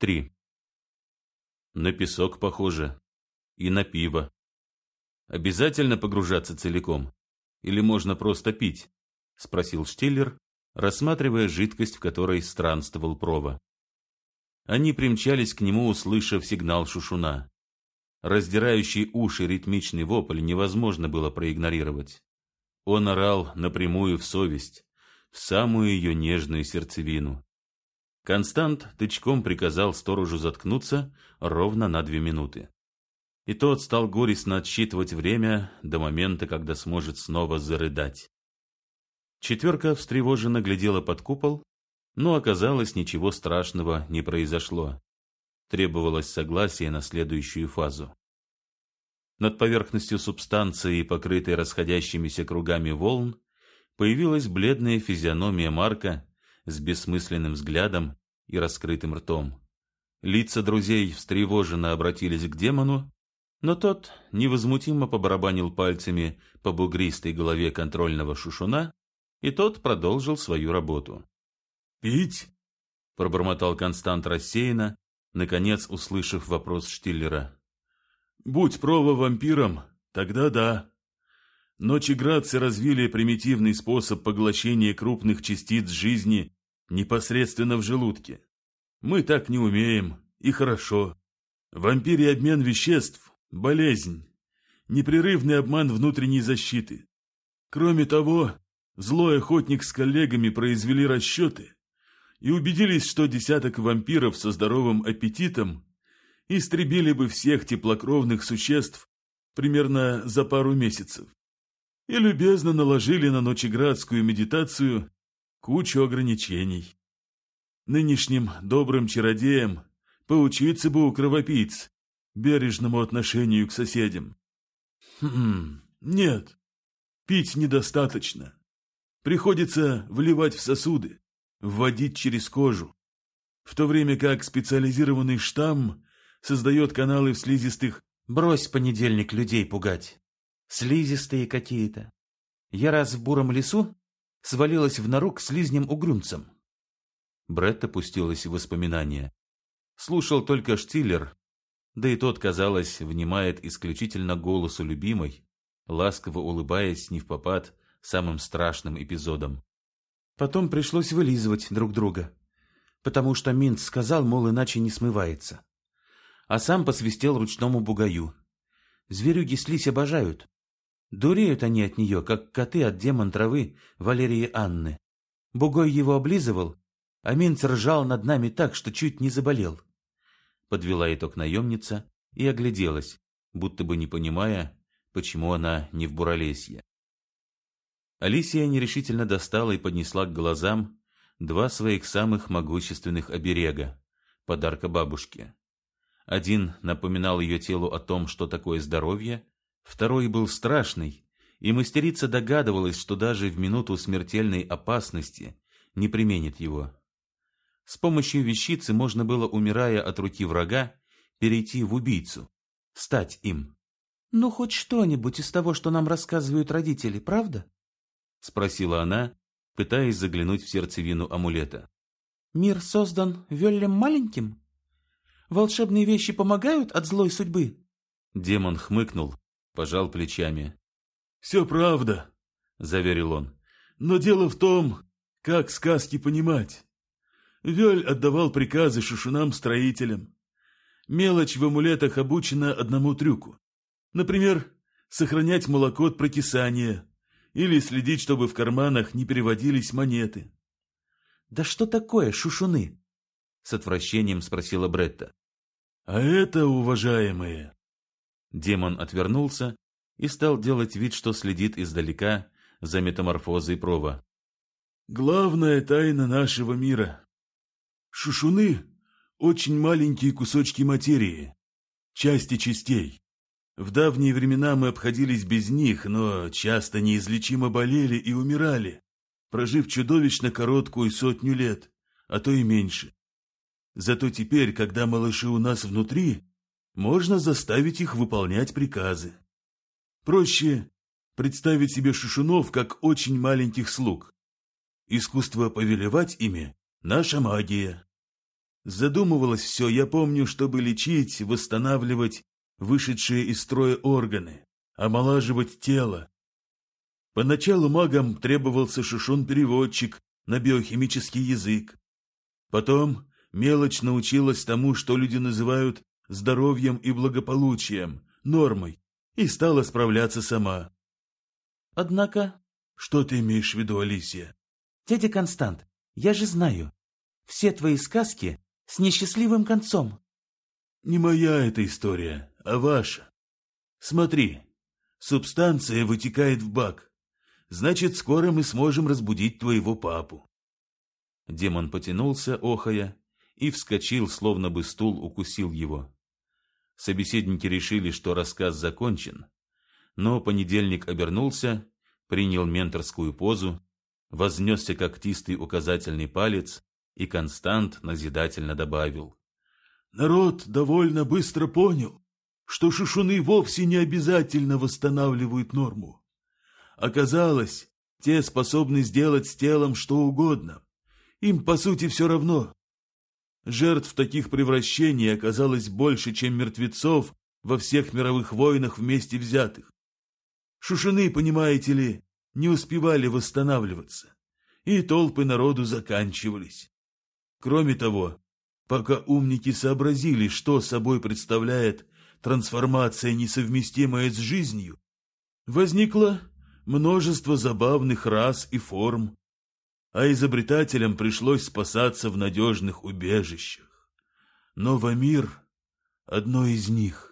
3. На песок похоже. И на пиво. Обязательно погружаться целиком? Или можно просто пить? Спросил Штиллер, рассматривая жидкость, в которой странствовал Прова. Они примчались к нему, услышав сигнал шушуна. Раздирающий уши ритмичный вопль невозможно было проигнорировать. Он орал напрямую в совесть, в самую ее нежную сердцевину. Констант тычком приказал сторожу заткнуться ровно на две минуты. И тот стал горестно отсчитывать время до момента, когда сможет снова зарыдать. Четверка встревоженно глядела под купол, но оказалось, ничего страшного не произошло. Требовалось согласие на следующую фазу. Над поверхностью субстанции, покрытой расходящимися кругами волн, появилась бледная физиономия Марка с бессмысленным взглядом и раскрытым ртом. Лица друзей встревоженно обратились к демону, но тот невозмутимо побарабанил пальцами по бугристой голове контрольного шушуна, и тот продолжил свою работу. «Пить?» — пробормотал Констант рассеянно, наконец услышав вопрос Штиллера. «Будь прово вампиром, тогда да. Но чиградцы развили примитивный способ поглощения крупных частиц жизни непосредственно в желудке. Мы так не умеем, и хорошо. Вампирий обмен веществ – болезнь, непрерывный обман внутренней защиты. Кроме того, злой охотник с коллегами произвели расчеты и убедились, что десяток вампиров со здоровым аппетитом истребили бы всех теплокровных существ примерно за пару месяцев и любезно наложили на ночеградскую медитацию кучу ограничений. Нынешним добрым чародеям поучиться бы у кровопийц бережному отношению к соседям. Хм, нет, пить недостаточно. Приходится вливать в сосуды, вводить через кожу, в то время как специализированный штамм создает каналы в слизистых Брось понедельник людей пугать. Слизистые какие-то. Я раз в буром лесу свалилась в нору к слизням-угрюмцам. Бретт опустилась в воспоминания. Слушал только Штиллер, да и тот, казалось, внимает исключительно голосу любимой, ласково улыбаясь не в попад самым страшным эпизодом. Потом пришлось вылизывать друг друга, потому что Минт сказал, мол, иначе не смывается. А сам посвистел ручному бугаю. Зверюги слизь обожают, Дуреют они от нее, как коты от демон травы Валерии Анны. Бугой его облизывал, а Минц ржал над нами так, что чуть не заболел. Подвела итог наемница и огляделась, будто бы не понимая, почему она не в Буралесье. Алисия нерешительно достала и поднесла к глазам два своих самых могущественных оберега, подарка бабушке. Один напоминал ее телу о том, что такое здоровье, Второй был страшный, и мастерица догадывалась, что даже в минуту смертельной опасности не применит его. С помощью вещицы можно было, умирая от руки врага, перейти в убийцу, стать им. «Ну, хоть что-нибудь из того, что нам рассказывают родители, правда?» — спросила она, пытаясь заглянуть в сердцевину амулета. «Мир создан Веллем маленьким? Волшебные вещи помогают от злой судьбы?» Демон хмыкнул, пожал плечами. «Все правда», — заверил он. «Но дело в том, как сказки понимать. Вёль отдавал приказы шушунам-строителям. Мелочь в амулетах обучена одному трюку. Например, сохранять молоко от прокисания или следить, чтобы в карманах не переводились монеты. «Да что такое шушуны?» — с отвращением спросила Бретта. «А это, уважаемые, Демон отвернулся и стал делать вид, что следит издалека за метаморфозой Прова. «Главная тайна нашего мира. Шушуны — очень маленькие кусочки материи, части частей. В давние времена мы обходились без них, но часто неизлечимо болели и умирали, прожив чудовищно короткую сотню лет, а то и меньше. Зато теперь, когда малыши у нас внутри, можно заставить их выполнять приказы. Проще представить себе шушунов как очень маленьких слуг. Искусство повелевать ими – наша магия. Задумывалось все, я помню, чтобы лечить, восстанавливать вышедшие из строя органы, омолаживать тело. Поначалу магам требовался шишун-переводчик на биохимический язык. Потом мелочь научилась тому, что люди называют здоровьем и благополучием, нормой, и стала справляться сама. Однако... Что ты имеешь в виду, Алисия? Дядя Констант, я же знаю, все твои сказки с несчастливым концом. Не моя эта история, а ваша. Смотри, субстанция вытекает в бак. Значит, скоро мы сможем разбудить твоего папу. Демон потянулся, охая, и вскочил, словно бы стул укусил его. Собеседники решили, что рассказ закончен, но понедельник обернулся, принял менторскую позу, вознесся когтистый указательный палец, и Констант назидательно добавил. «Народ довольно быстро понял, что шишуны вовсе не обязательно восстанавливают норму. Оказалось, те способны сделать с телом что угодно. Им, по сути, все равно, Жертв таких превращений оказалось больше, чем мертвецов во всех мировых войнах вместе взятых. Шушины, понимаете ли, не успевали восстанавливаться, и толпы народу заканчивались. Кроме того, пока умники сообразили, что собой представляет трансформация, несовместимая с жизнью, возникло множество забавных рас и форм, а изобретателям пришлось спасаться в надежных убежищах. Новомир — одно из них.